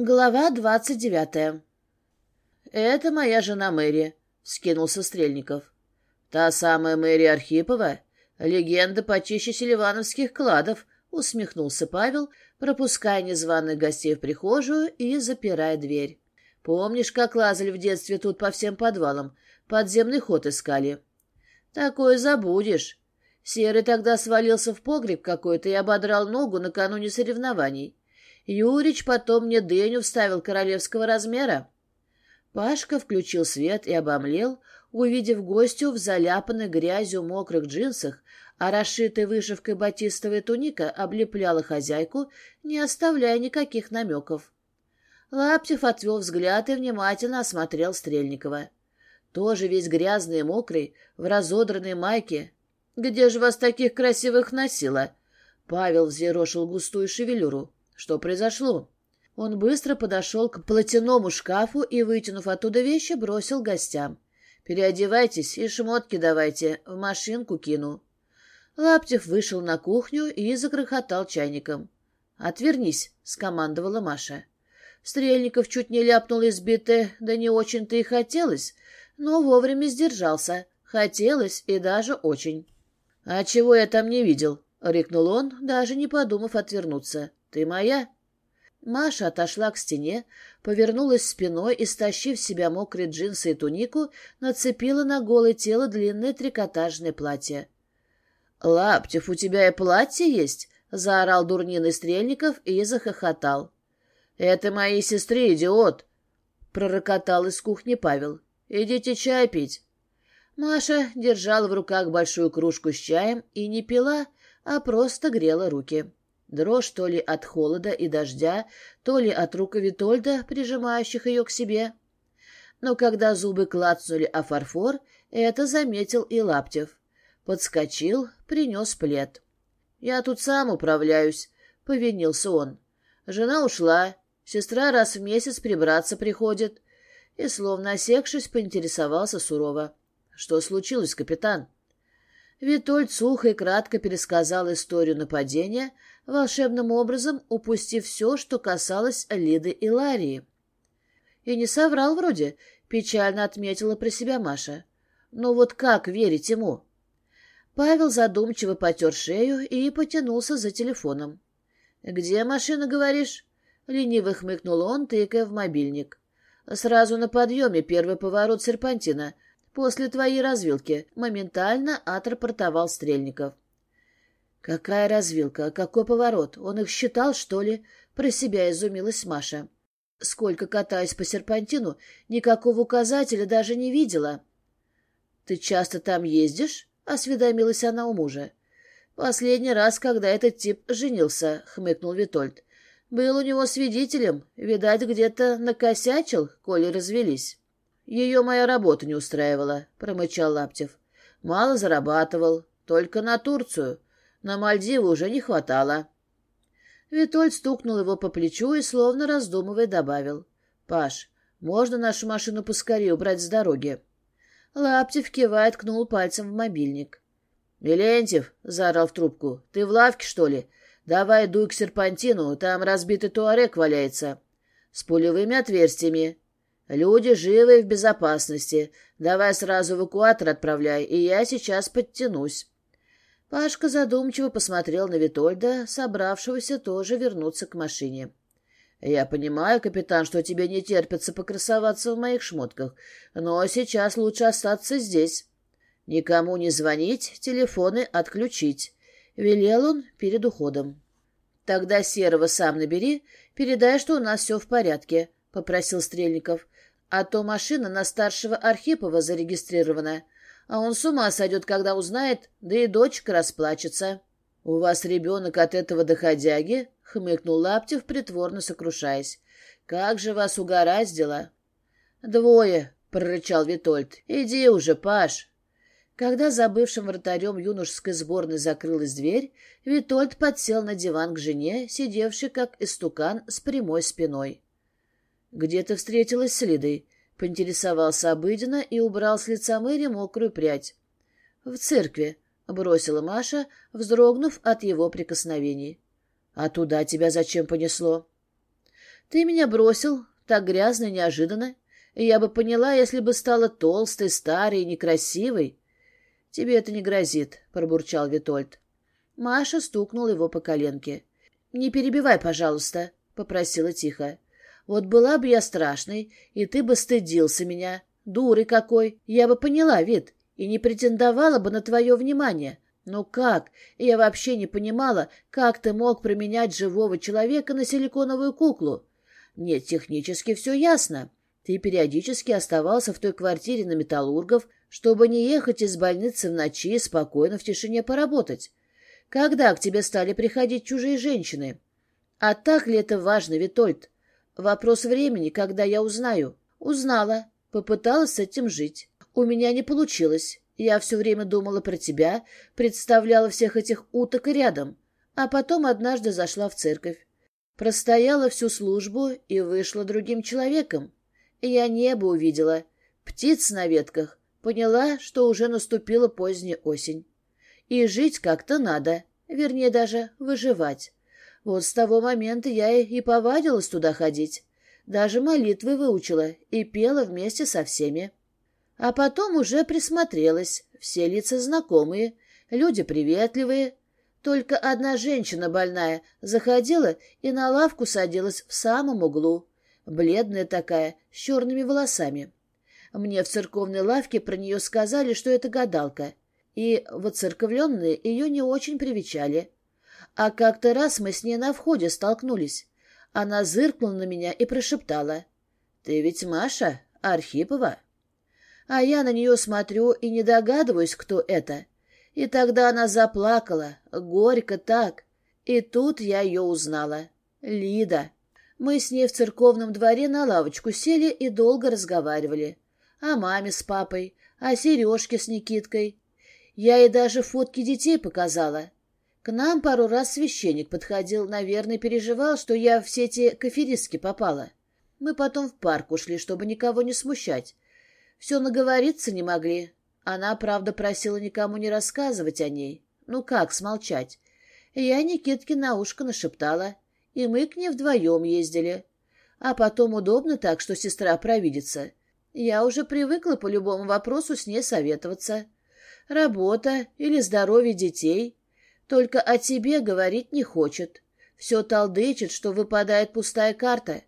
Глава двадцать девятая. «Это моя жена Мэри», — скинулся Стрельников. «Та самая Мэри Архипова? Легенда почище селивановских кладов», — усмехнулся Павел, пропуская незваных гостей в прихожую и запирая дверь. «Помнишь, как лазали в детстве тут по всем подвалам? Подземный ход искали». «Такое забудешь. Серый тогда свалился в погреб какой-то и ободрал ногу накануне соревнований. Юрич потом мне дыню вставил королевского размера. Пашка включил свет и обомлел, увидев гостю в заляпанной грязью мокрых джинсах, а расшитая вышивкой батистовая туника облепляла хозяйку, не оставляя никаких намеков. Лаптев отвел взгляд и внимательно осмотрел Стрельникова. Тоже весь грязный и мокрый, в разодранной майке. «Где же вас таких красивых носило?» Павел взъерошил густую шевелюру. Что произошло? Он быстро подошел к платяному шкафу и, вытянув оттуда вещи, бросил гостям. «Переодевайтесь и шмотки давайте, в машинку кину». Лаптев вышел на кухню и закрохотал чайником. «Отвернись», — скомандовала Маша. Стрельников чуть не ляпнул избитое, да не очень-то и хотелось, но вовремя сдержался. Хотелось и даже очень. «А чего я там не видел?» — рыкнул он, даже не подумав отвернуться. Ты моя?» Маша отошла к стене, повернулась спиной и, стащив с себя мокрые джинсы и тунику, нацепила на голое тело длинное трикотажное платье. «Лаптев, у тебя и платье есть?» — заорал дурнин из Стрельников и захохотал. «Это моей сестре, идиот!» — пророкотал из кухни Павел. «Идите чай пить!» Маша держала в руках большую кружку с чаем и не пила, а просто грела руки. Дрожь то ли от холода и дождя, то ли от рук Витольда, прижимающих ее к себе. Но когда зубы клацнули о фарфор, это заметил и Лаптев. Подскочил, принес плед. «Я тут сам управляюсь», — повинился он. «Жена ушла, сестра раз в месяц прибраться приходит». И, словно осекшись, поинтересовался сурово. «Что случилось, капитан?» Витольд сухо и кратко пересказал историю нападения, волшебным образом упустив все, что касалось Лиды и Ларии. «И не соврал вроде», — печально отметила про себя Маша. «Но вот как верить ему?» Павел задумчиво потер шею и потянулся за телефоном. «Где машина, говоришь?» — лениво хмыкнул он, тыкая в мобильник. «Сразу на подъеме первый поворот серпантина», после твоей развилки», — моментально отрапортовал Стрельников. «Какая развилка? Какой поворот? Он их считал, что ли?» — про себя изумилась Маша. «Сколько катаюсь по серпантину, никакого указателя даже не видела». «Ты часто там ездишь?» — осведомилась она у мужа. «Последний раз, когда этот тип женился», — хмыкнул Витольд. «Был у него свидетелем, видать, где-то накосячил, коли развелись». Ее моя работа не устраивала, — промычал Лаптев. Мало зарабатывал, только на Турцию. На Мальдивы уже не хватало. Витольд стукнул его по плечу и, словно раздумывая, добавил. — Паш, можно нашу машину поскорее убрать с дороги? Лаптев кивая, ткнул пальцем в мобильник. — Милентьев, — заорал в трубку, — ты в лавке, что ли? Давай дуй к серпантину, там разбитый туарек валяется. С пулевыми отверстиями. Люди живы и в безопасности. Давай сразу эвакуатор отправляй, и я сейчас подтянусь. Пашка задумчиво посмотрел на Витольда, собравшегося тоже вернуться к машине. «Я понимаю, капитан, что тебе не терпится покрасоваться в моих шмотках, но сейчас лучше остаться здесь. Никому не звонить, телефоны отключить», — велел он перед уходом. «Тогда Серого сам набери, передай, что у нас все в порядке», — попросил Стрельников. «А то машина на старшего Архипова зарегистрирована, а он с ума сойдет, когда узнает, да и дочка расплачется». «У вас ребенок от этого доходяги?» — хмыкнул Лаптев, притворно сокрушаясь. «Как же вас угораздило!» «Двое!» — прорычал Витольд. «Иди уже, Паш!» Когда за бывшим вратарем юношеской сборной закрылась дверь, Витольд подсел на диван к жене, сидевшей как истукан с прямой спиной. Где-то встретилась с Лидой. Поинтересовался обыденно и убрал с лица Мэри мокрую прядь. «В церкви», — бросила Маша, вздрогнув от его прикосновений. «А туда тебя зачем понесло?» «Ты меня бросил, так грязно и неожиданно. Я бы поняла, если бы стала толстой, старой и некрасивой». «Тебе это не грозит», — пробурчал Витольд. Маша стукнула его по коленке. «Не перебивай, пожалуйста», — попросила тихо. Вот была бы я страшной, и ты бы стыдился меня, дуры какой. Я бы поняла вид и не претендовала бы на твое внимание. Но как? Я вообще не понимала, как ты мог применять живого человека на силиконовую куклу. Нет, технически все ясно. Ты периодически оставался в той квартире на металлургов, чтобы не ехать из больницы в ночи и спокойно в тишине поработать. Когда к тебе стали приходить чужие женщины? А так ли это важно, Витольд? Вопрос времени, когда я узнаю. Узнала. Попыталась с этим жить. У меня не получилось. Я все время думала про тебя, представляла всех этих уток рядом. А потом однажды зашла в церковь. Простояла всю службу и вышла другим человеком. Я небо увидела. Птиц на ветках. Поняла, что уже наступила поздняя осень. И жить как-то надо. Вернее, даже выживать. Вот с того момента я и повадилась туда ходить. Даже молитвы выучила и пела вместе со всеми. А потом уже присмотрелась. Все лица знакомые, люди приветливые. Только одна женщина больная заходила и на лавку садилась в самом углу. Бледная такая, с черными волосами. Мне в церковной лавке про нее сказали, что это гадалка. И воцерковленные ее не очень привечали. А как-то раз мы с ней на входе столкнулись. Она зыркнула на меня и прошептала. «Ты ведь Маша Архипова?» А я на нее смотрю и не догадываюсь, кто это. И тогда она заплакала, горько так. И тут я ее узнала. Лида. Мы с ней в церковном дворе на лавочку сели и долго разговаривали. О маме с папой, о сережке с Никиткой. Я ей даже фотки детей показала. К нам пару раз священник подходил, наверное, переживал, что я в сети каферистки попала. Мы потом в парк ушли, чтобы никого не смущать. Все наговориться не могли. Она, правда, просила никому не рассказывать о ней. Ну как смолчать? Я Никитке на ушко нашептала, и мы к ней вдвоем ездили. А потом удобно так, что сестра провидится. Я уже привыкла по любому вопросу с ней советоваться. Работа или здоровье детей — только о тебе говорить не хочет. Все толдычит, что выпадает пустая карта.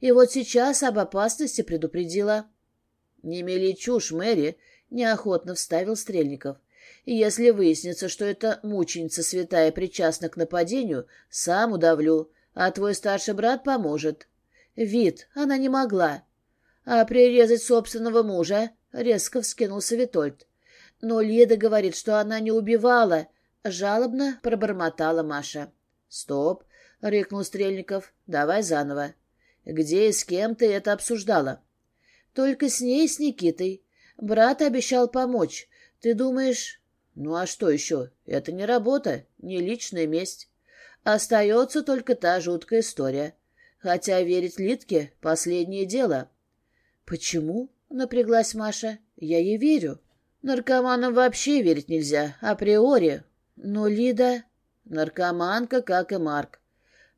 И вот сейчас об опасности предупредила. — Не мели чушь, Мэри, — неохотно вставил Стрельников. — Если выяснится, что эта мученица святая причастна к нападению, сам удавлю, а твой старший брат поможет. Вид она не могла. А прирезать собственного мужа — резко вскинулся Витольд. Но Леда говорит, что она не убивала, жалобно пробормотала Маша. «Стоп!» — рыкнул Стрельников. «Давай заново. Где и с кем ты это обсуждала?» «Только с ней с Никитой. Брат обещал помочь. Ты думаешь...» «Ну а что еще? Это не работа, не личная месть. Остается только та жуткая история. Хотя верить Литке — последнее дело». «Почему?» — напряглась Маша. «Я ей верю». Наркоманам вообще верить нельзя, априори, но, Лида... Наркоманка, как и Марк.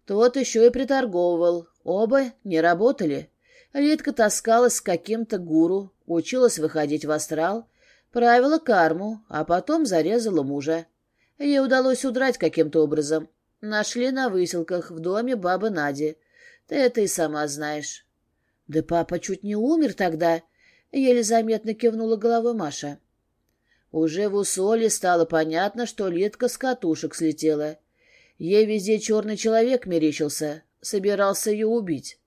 Тот еще и приторговывал. Оба не работали. Лидка таскалась с каким-то гуру, училась выходить в астрал, правила карму, а потом зарезала мужа. Ей удалось удрать каким-то образом. Нашли на выселках в доме бабы Нади. Ты это и сама знаешь. — Да папа чуть не умер тогда, — еле заметно кивнула головой Маша. Уже в усоле стало понятно, что Лидка с катушек слетела. Ей везде черный человек мерещился, собирался ее убить.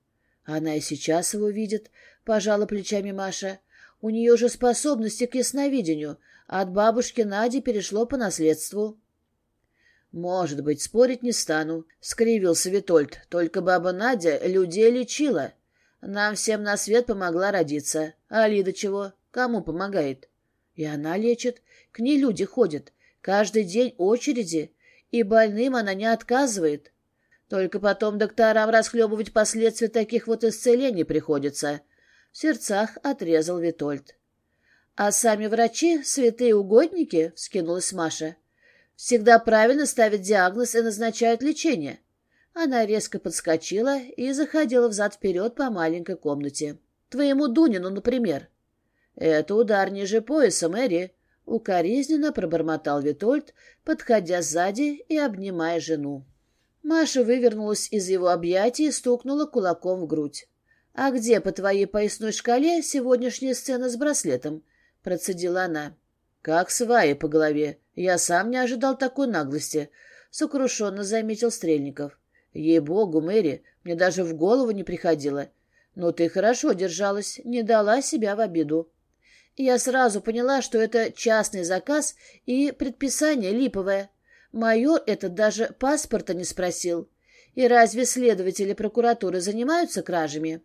Она и сейчас его видит, — пожала плечами Маша. У нее же способности к ясновидению. От бабушки Нади перешло по наследству. «Может быть, спорить не стану», — скривился Витольд. «Только баба Надя людей лечила. Нам всем на свет помогла родиться. А Лида чего? Кому помогает?» И она лечит. К ней люди ходят. Каждый день очереди. И больным она не отказывает. Только потом докторам расхлебывать последствия таких вот исцелений приходится. В сердцах отрезал Витольд. А сами врачи, святые угодники, вскинулась Маша. Всегда правильно ставят диагноз и назначают лечение. Она резко подскочила и заходила взад-вперед по маленькой комнате. Твоему Дунину, например. «Это удар ниже пояса, Мэри!» — укоризненно пробормотал Витольд, подходя сзади и обнимая жену. Маша вывернулась из его объятий и стукнула кулаком в грудь. «А где по твоей поясной шкале сегодняшняя сцена с браслетом?» — процедила она. «Как сваи по голове. Я сам не ожидал такой наглости», — сокрушенно заметил Стрельников. «Ей-богу, Мэри, мне даже в голову не приходило. Но ты хорошо держалась, не дала себя в обиду». Я сразу поняла, что это частный заказ и предписание липовое. Майор этот даже паспорта не спросил. И разве следователи прокуратуры занимаются кражами?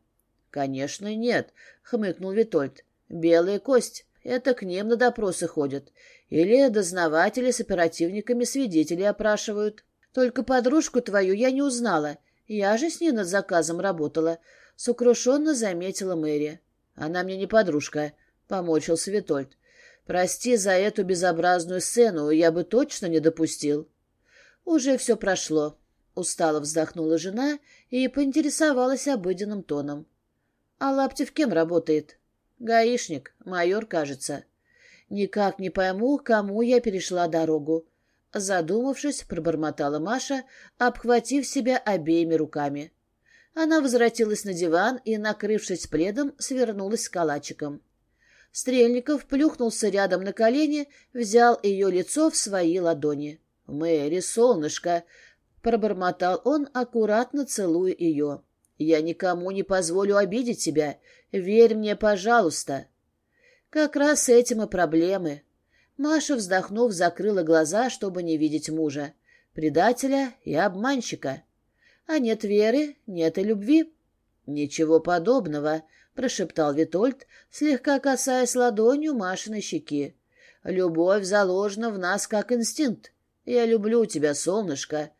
— Конечно, нет, — хмыкнул Витольд. — Белая кость. Это к ним на допросы ходят. Или дознаватели с оперативниками свидетелей опрашивают. Только подружку твою я не узнала. Я же с ней над заказом работала. Сокрушенно заметила Мэри. Она мне не подружка, Помочился Витольд. «Прости за эту безобразную сцену, я бы точно не допустил». «Уже все прошло», — устало вздохнула жена и поинтересовалась обыденным тоном. «А Лаптев кем работает?» «Гаишник, майор, кажется». «Никак не пойму, кому я перешла дорогу». Задумавшись, пробормотала Маша, обхватив себя обеими руками. Она возвратилась на диван и, накрывшись пледом, свернулась с калачиком. Стрельников плюхнулся рядом на колени, взял ее лицо в свои ладони. «Мэри, солнышко!» — пробормотал он, аккуратно целуя ее. «Я никому не позволю обидеть тебя. Верь мне, пожалуйста!» Как раз с этим и проблемы. Маша, вздохнув, закрыла глаза, чтобы не видеть мужа, предателя и обманщика. А нет веры, нет и любви. Ничего подобного — прошептал Витольд, слегка касаясь ладонью Машиной щеки. «Любовь заложена в нас как инстинкт. Я люблю тебя, солнышко».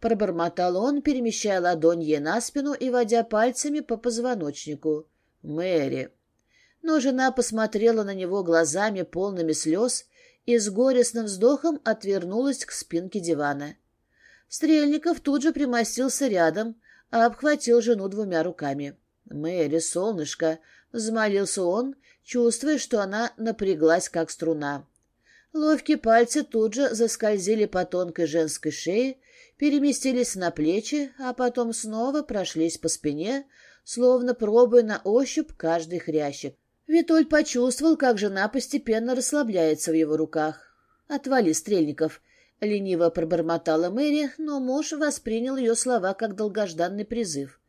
Пробормотал он, перемещая ладонь ей на спину и водя пальцами по позвоночнику. «Мэри, но жена посмотрела на него глазами, полными слез, и с горестным вздохом отвернулась к спинке дивана. Стрельников тут же примостился рядом, а обхватил жену двумя руками. «Мэри, солнышко!» — взмолился он, чувствуя, что она напряглась, как струна. Ловкие пальцы тут же заскользили по тонкой женской шее, переместились на плечи, а потом снова прошлись по спине, словно пробуя на ощупь каждый хрящик. Витоль почувствовал, как жена постепенно расслабляется в его руках. «Отвали, Стрельников!» — лениво пробормотала Мэри, но муж воспринял ее слова как долгожданный призыв.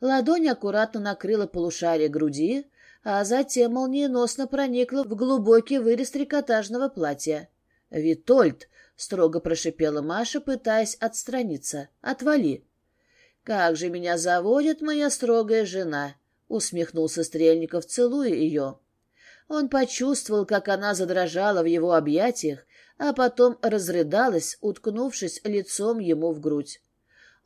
Ладонь аккуратно накрыла полушарие груди, а затем молниеносно проникла в глубокий вырез трикотажного платья. «Витольд!» — строго прошипела Маша, пытаясь отстраниться. «Отвали!» «Как же меня заводит моя строгая жена!» — усмехнулся Стрельников, целуя ее. Он почувствовал, как она задрожала в его объятиях, а потом разрыдалась, уткнувшись лицом ему в грудь.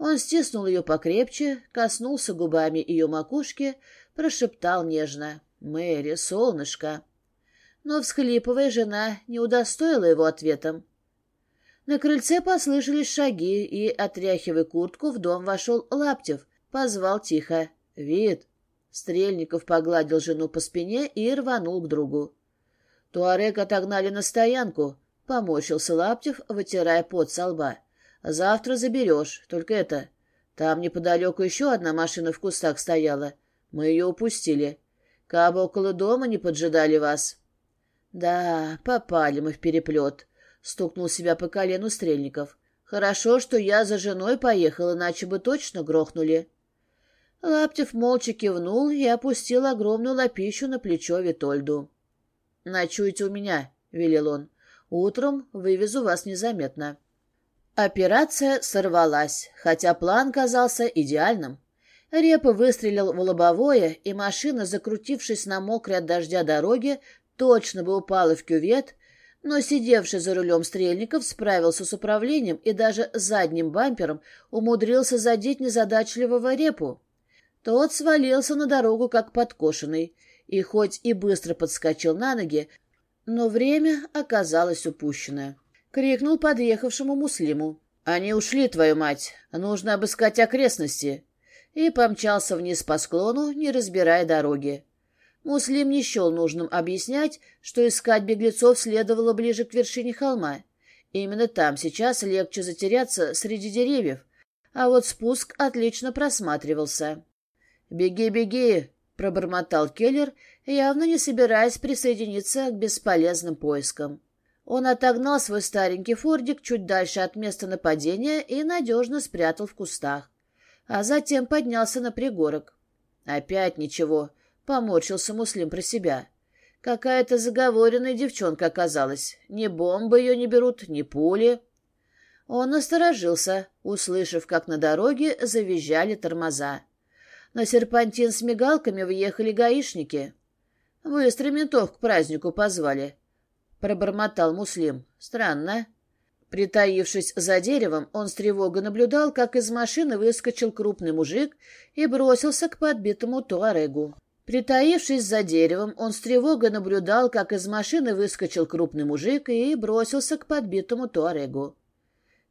Он стиснул ее покрепче, коснулся губами ее макушки, прошептал нежно «Мэри, солнышко!» Но, всхлипывая, жена не удостоила его ответом. На крыльце послышались шаги, и, отряхивая куртку, в дом вошел Лаптев, позвал тихо «Вид!». Стрельников погладил жену по спине и рванул к другу. Туарек отогнали на стоянку, Помочился Лаптев, вытирая пот со лба. А завтра заберешь, только это. Там неподалеку еще одна машина в кустах стояла. Мы ее упустили. Кабы около дома не поджидали вас. Да, попали мы в переплет. Стукнул себя по колену Стрельников. Хорошо, что я за женой поехал, иначе бы точно грохнули. Лаптев молча кивнул и опустил огромную лапищу на плечо Витольду. «Ночуйте у меня», — велел он. «Утром вывезу вас незаметно». Операция сорвалась, хотя план казался идеальным. Репа выстрелил в лобовое, и машина, закрутившись на мокрой от дождя дороге, точно бы упала в кювет, но сидевший за рулем Стрельников справился с управлением и даже задним бампером умудрился задеть незадачливого Репу. Тот свалился на дорогу, как подкошенный, и хоть и быстро подскочил на ноги, но время оказалось упущенное. Крикнул, подъехавшему муслиму. «Они ушли, твою мать! Нужно обыскать окрестности!» И помчался вниз по склону, не разбирая дороги. Муслим не счел нужным объяснять, что искать беглецов следовало ближе к вершине холма. Именно там сейчас легче затеряться среди деревьев, а вот спуск отлично просматривался. «Беги, беги!» — пробормотал Келлер, явно не собираясь присоединиться к бесполезным поискам. Он отогнал свой старенький фордик чуть дальше от места нападения и надежно спрятал в кустах. А затем поднялся на пригорок. «Опять ничего», — поморщился Муслим про себя. «Какая-то заговоренная девчонка оказалась. Ни бомбы ее не берут, ни пули». Он насторожился, услышав, как на дороге завизжали тормоза. На серпантин с мигалками въехали гаишники. Быстро ментов к празднику позвали пробормотал Муслим. «Странно». Притаившись за деревом, он с тревогой наблюдал, как из машины выскочил крупный мужик и бросился к подбитому туарегу. Притаившись за деревом, он с тревогой наблюдал, как из машины выскочил крупный мужик и бросился к подбитому туарегу.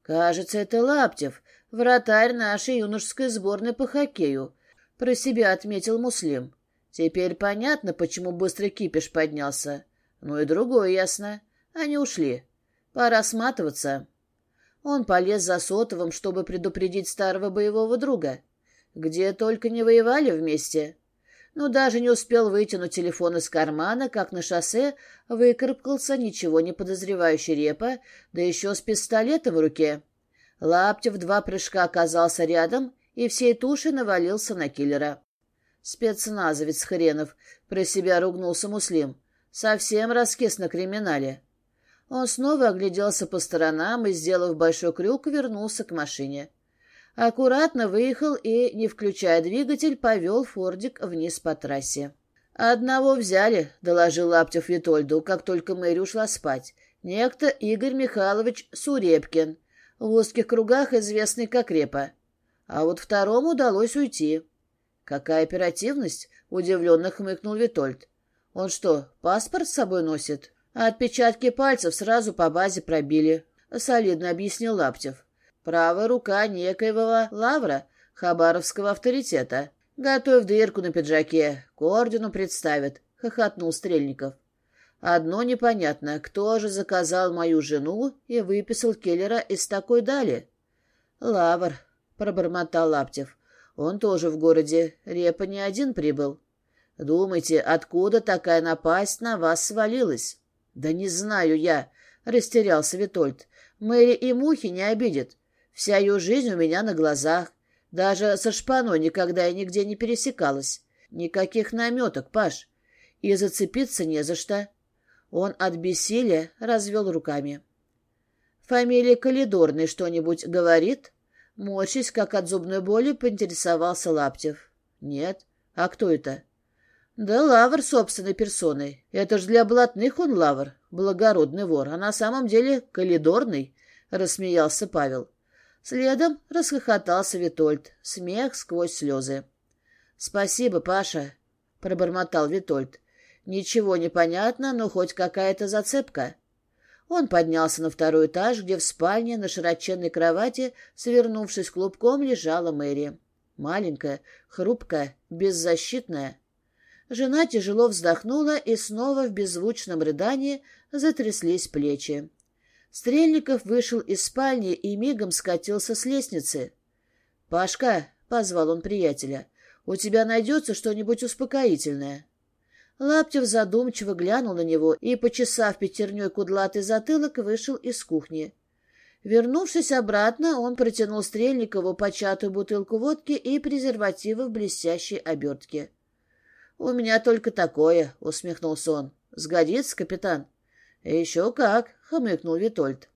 «Кажется, это Лаптев, вратарь нашей юношеской сборной по хоккею», — про себя отметил Муслим. «Теперь понятно, почему быстрый кипиш поднялся». Ну и другое ясно. Они ушли. Пора сматываться. Он полез за сотовым, чтобы предупредить старого боевого друга. Где только не воевали вместе. Но даже не успел вытянуть телефон из кармана, как на шоссе выкарабкался ничего не подозревающий репа, да еще с пистолетом в руке. Лаптев два прыжка оказался рядом и всей тушей навалился на киллера. «Спецназовец хренов!» — про себя ругнулся Муслим. Совсем раскис на криминале. Он снова огляделся по сторонам и, сделав большой крюк, вернулся к машине. Аккуратно выехал и, не включая двигатель, повел Фордик вниз по трассе. «Одного взяли», — доложил Лаптев Витольду, как только Мэри ушла спать. «Некто Игорь Михайлович Сурепкин, в узких кругах известный как Репа. А вот второму удалось уйти». «Какая оперативность?» — удивленно хмыкнул Витольд. Он что, паспорт с собой носит? Отпечатки пальцев сразу по базе пробили, солидно объяснил Лаптев. Правая рука некоего Лавра, хабаровского авторитета. Готовь дырку на пиджаке, к ордену представят, хохотнул Стрельников. Одно непонятно, кто же заказал мою жену и выписал Келлера из такой дали? Лавр, пробормотал Лаптев. Он тоже в городе, Репа не один прибыл. Думаете, откуда такая напасть на вас свалилась? Да не знаю я, растерялся Витольд. Мэри и мухи не обидят. Вся ее жизнь у меня на глазах. Даже со шпаной никогда и нигде не пересекалась. Никаких наметок, Паш. И зацепиться не за что. Он от бессилия развел руками. Фамилия Калидорный что-нибудь говорит? Морщись, как от зубной боли, поинтересовался Лаптев. Нет. А кто это? Да Лавр, собственной персоной. Это ж для блатных он Лавр, благородный вор, а на самом деле коридорный, — рассмеялся Павел. Следом расхохотался Витольд, смех сквозь слезы. — Спасибо, Паша, — пробормотал Витольд. — Ничего не понятно, но хоть какая-то зацепка. Он поднялся на второй этаж, где в спальне на широченной кровати, свернувшись клубком, лежала Мэри. Маленькая, хрупкая, беззащитная — Жена тяжело вздохнула и снова в беззвучном рыдании затряслись плечи. Стрельников вышел из спальни и мигом скатился с лестницы. «Пашка», — позвал он приятеля, — «у тебя найдется что-нибудь успокоительное». Лаптев задумчиво глянул на него и, почесав пятерней кудлатый затылок, вышел из кухни. Вернувшись обратно, он протянул Стрельникову початую бутылку водки и презервативы в блестящей обертке. «У меня только такое», — усмехнулся он. «Сгодится, капитан?» «Еще как», — хмыкнул Витольд.